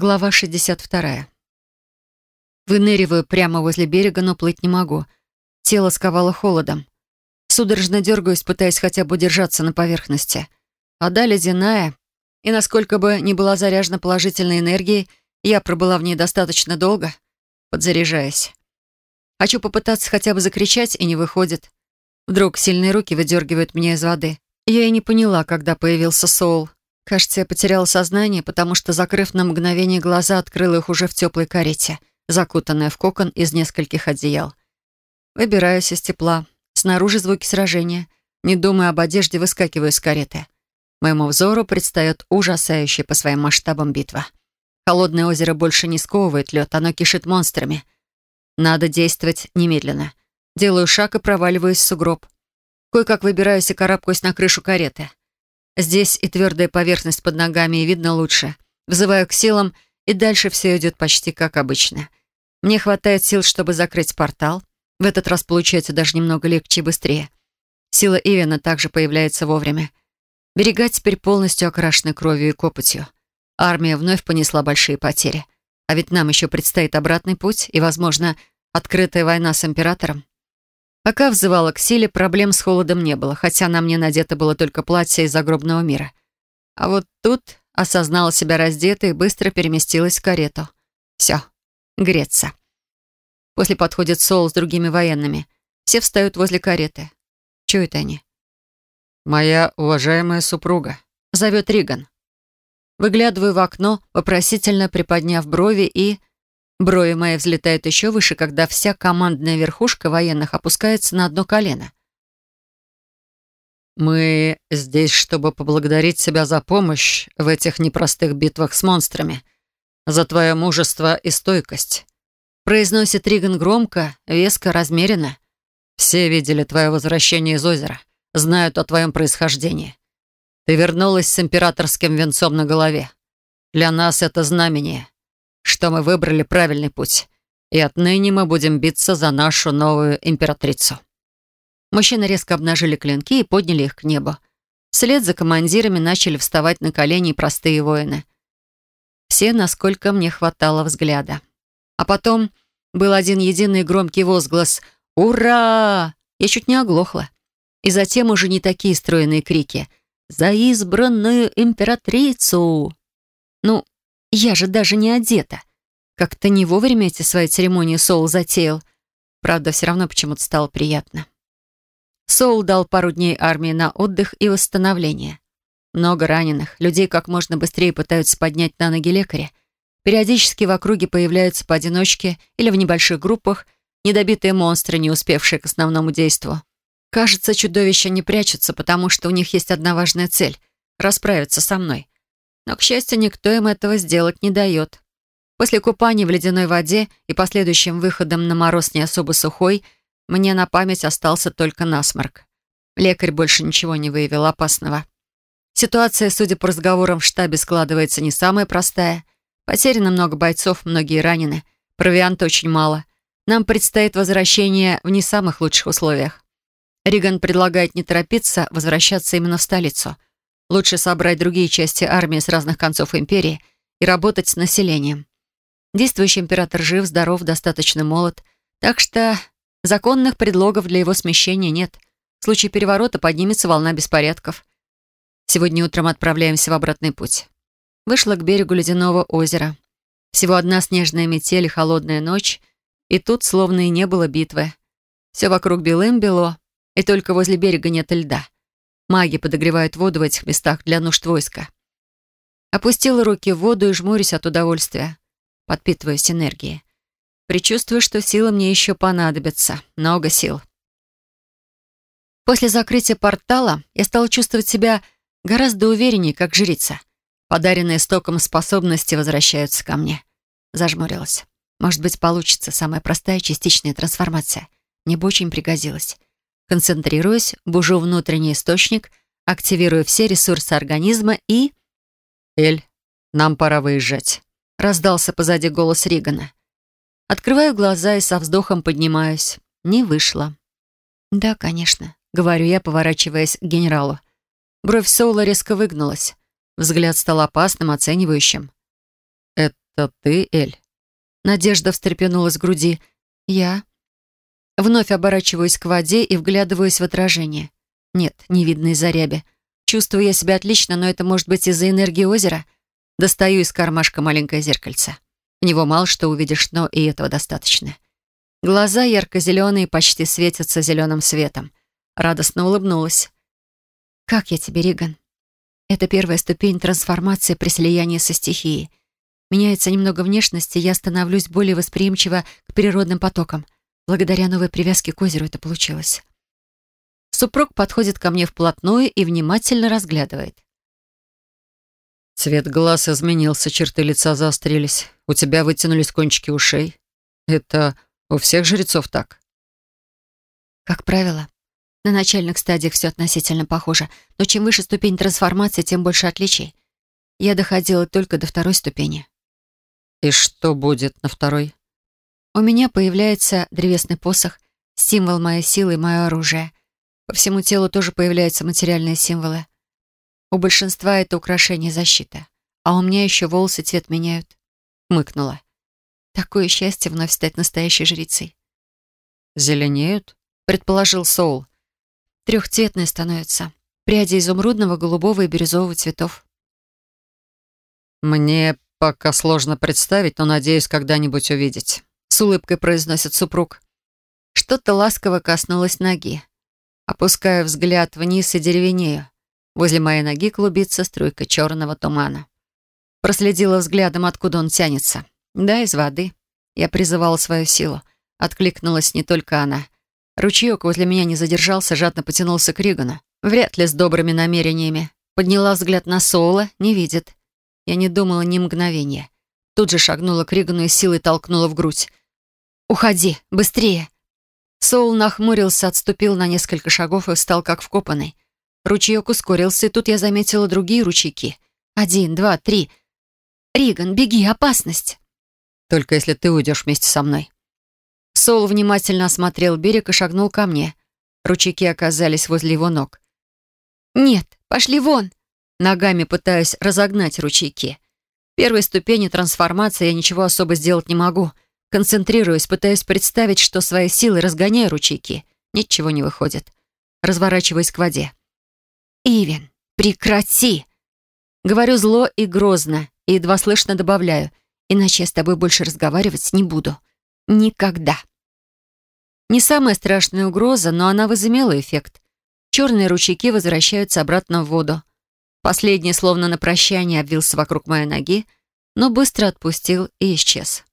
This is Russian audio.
Глава 62. Выныриваю прямо возле берега, но плыть не могу. Тело сковало холодом. Судорожно дергаюсь, пытаясь хотя бы удержаться на поверхности. Вода ледяная, и насколько бы ни была заряжена положительной энергией, я пробыла в ней достаточно долго, подзаряжаясь. Хочу попытаться хотя бы закричать, и не выходит. Вдруг сильные руки выдергивают меня из воды. Я и не поняла, когда появился Соул. Кажется, я потеряла сознание, потому что, закрыв на мгновение глаза, открыла их уже в теплой карете, закутанная в кокон из нескольких одеял. Выбираюсь из тепла. Снаружи звуки сражения. Не думая об одежде, выскакиваю из кареты. Моему взору предстает ужасающая по своим масштабам битва. Холодное озеро больше не сковывает лед, оно кишит монстрами. Надо действовать немедленно. Делаю шаг и проваливаюсь в сугроб. Кое-как выбираюсь и карабкаюсь на крышу кареты. Здесь и твердая поверхность под ногами, и видно лучше. Взываю к силам, и дальше все идет почти как обычно. Мне хватает сил, чтобы закрыть портал. В этот раз получается даже немного легче и быстрее. Сила Ивена также появляется вовремя. Берега теперь полностью окрашены кровью и копотью. Армия вновь понесла большие потери. А ведь нам еще предстоит обратный путь и, возможно, открытая война с Императором. Пока взывала к силе, проблем с холодом не было, хотя на мне надето было только платье из загробного мира. А вот тут осознала себя раздетой и быстро переместилась в карету. Все, греться. После подходит Сол с другими военными. Все встают возле кареты. Чего это они? «Моя уважаемая супруга», — зовет Риган. Выглядываю в окно, вопросительно приподняв брови и Брови мои взлетают еще выше, когда вся командная верхушка военных опускается на одно колено. «Мы здесь, чтобы поблагодарить тебя за помощь в этих непростых битвах с монстрами, за твое мужество и стойкость», произносит Риган громко, веско, размеренно. «Все видели твое возвращение из озера, знают о твоем происхождении. Ты вернулась с императорским венцом на голове. Для нас это знамение что мы выбрали правильный путь, и отныне мы будем биться за нашу новую императрицу». Мужчины резко обнажили клинки и подняли их к небу. Вслед за командирами начали вставать на колени простые воины. Все, насколько мне хватало взгляда. А потом был один единый громкий возглас «Ура!» Я чуть не оглохла. И затем уже не такие стройные крики «За избранную императрицу!» Ну, я же даже не одета. Как-то не вовремя эти свои церемонии Соул затеял. Правда, все равно почему-то стало приятно. Соул дал пару дней армии на отдых и восстановление. Много раненых, людей как можно быстрее пытаются поднять на ноги лекаря. Периодически в округе появляются поодиночке или в небольших группах недобитые монстры, не успевшие к основному действу. Кажется, чудовища не прячутся, потому что у них есть одна важная цель — расправиться со мной. Но, к счастью, никто им этого сделать не дает. После купания в ледяной воде и последующим выходом на мороз не особо сухой, мне на память остался только насморк. Лекарь больше ничего не выявил опасного. Ситуация, судя по разговорам в штабе, складывается не самая простая. Потеряно много бойцов, многие ранены. Провианта очень мало. Нам предстоит возвращение в не самых лучших условиях. Риган предлагает не торопиться, возвращаться именно в столицу — Лучше собрать другие части армии с разных концов империи и работать с населением. Действующий император жив, здоров, достаточно молод, так что законных предлогов для его смещения нет. В случае переворота поднимется волна беспорядков. Сегодня утром отправляемся в обратный путь. Вышла к берегу ледяного озера. Всего одна снежная метель и холодная ночь, и тут словно и не было битвы. Все вокруг белым-бело, и только возле берега нет льда. Маги подогревают воду в этих местах для нужд войска. Опустила руки в воду и жмурюсь от удовольствия. Подпитываюсь энергией. Причувствую, что силы мне еще понадобятся. Много сил. После закрытия портала я стала чувствовать себя гораздо увереннее, как жрица. Подаренные стоком способности возвращаются ко мне. Зажмурилась. Может быть, получится самая простая частичная трансформация. Мне бы очень пригодилась. Концентрируюсь, бужу внутренний источник, активирую все ресурсы организма и... «Эль, нам пора выезжать», — раздался позади голос Ригана. Открываю глаза и со вздохом поднимаюсь. Не вышло. «Да, конечно», — говорю я, поворачиваясь к генералу. Бровь Соула резко выгнулась. Взгляд стал опасным, оценивающим. «Это «Это ты, Эль?» Надежда встрепенулась в груди. «Я?» Вновь оборачиваюсь к воде и вглядываюсь в отражение. Нет, не видно из-за ряби. Чувствую я себя отлично, но это может быть из-за энергии озера. Достаю из кармашка маленькое зеркальце. В него мало что увидишь, но и этого достаточно. Глаза ярко-зеленые, почти светятся зеленым светом. Радостно улыбнулась. «Как я тебе, Риган?» Это первая ступень трансформации при слиянии со стихией. Меняется немного внешности, я становлюсь более восприимчива к природным потокам. Благодаря новой привязке к озеру это получилось. Супруг подходит ко мне вплотную и внимательно разглядывает. Цвет глаз изменился, черты лица заострились. У тебя вытянулись кончики ушей. Это у всех жрецов так? Как правило. На начальных стадиях все относительно похоже, но чем выше ступень трансформации, тем больше отличий. Я доходила только до второй ступени. И что будет на второй? У меня появляется древесный посох, символ моей силы и мое оружие. По всему телу тоже появляются материальные символы. У большинства это украшение защиты. А у меня еще волосы цвет меняют. Мыкнула. Такое счастье вновь стать настоящей жрицей. «Зеленеют?» — предположил Соул. Трехцветные становятся. Пряди изумрудного, голубого и бирюзового цветов. «Мне пока сложно представить, но надеюсь когда-нибудь увидеть», — с улыбкой произносит супруг. Что-то ласково коснулось ноги. Опускаю взгляд вниз и деревенею. Возле моей ноги клубится струйка черного тумана. Проследила взглядом, откуда он тянется. Да, из воды. Я призывала свою силу. Откликнулась не только она. Ручеек возле меня не задержался, жадно потянулся к Ригану. Вряд ли с добрыми намерениями. Подняла взгляд на Соула, не видит. Я не думала ни мгновения. Тут же шагнула к Ригану и силой толкнула в грудь. «Уходи, быстрее!» Соул нахмурился, отступил на несколько шагов и встал как вкопанный. Ручеек ускорился, и тут я заметила другие ручейки. Один, два, три. «Риган, беги, опасность!» «Только если ты уйдешь вместе со мной». Сол внимательно осмотрел берег и шагнул ко мне. Ручейки оказались возле его ног. «Нет, пошли вон!» Ногами пытаюсь разогнать ручейки. Первой ступени трансформации я ничего особо сделать не могу. Концентрируюсь, пытаюсь представить, что своей силой разгоняю ручейки. Ничего не выходит. Разворачиваюсь к воде. «Ивен, прекрати!» Говорю зло и грозно, и едва слышно добавляю, иначе я с тобой больше разговаривать не буду. Никогда. Не самая страшная угроза, но она возымела эффект. Черные ручейки возвращаются обратно в воду. Последний, словно на прощание, обвился вокруг моей ноги, но быстро отпустил и исчез.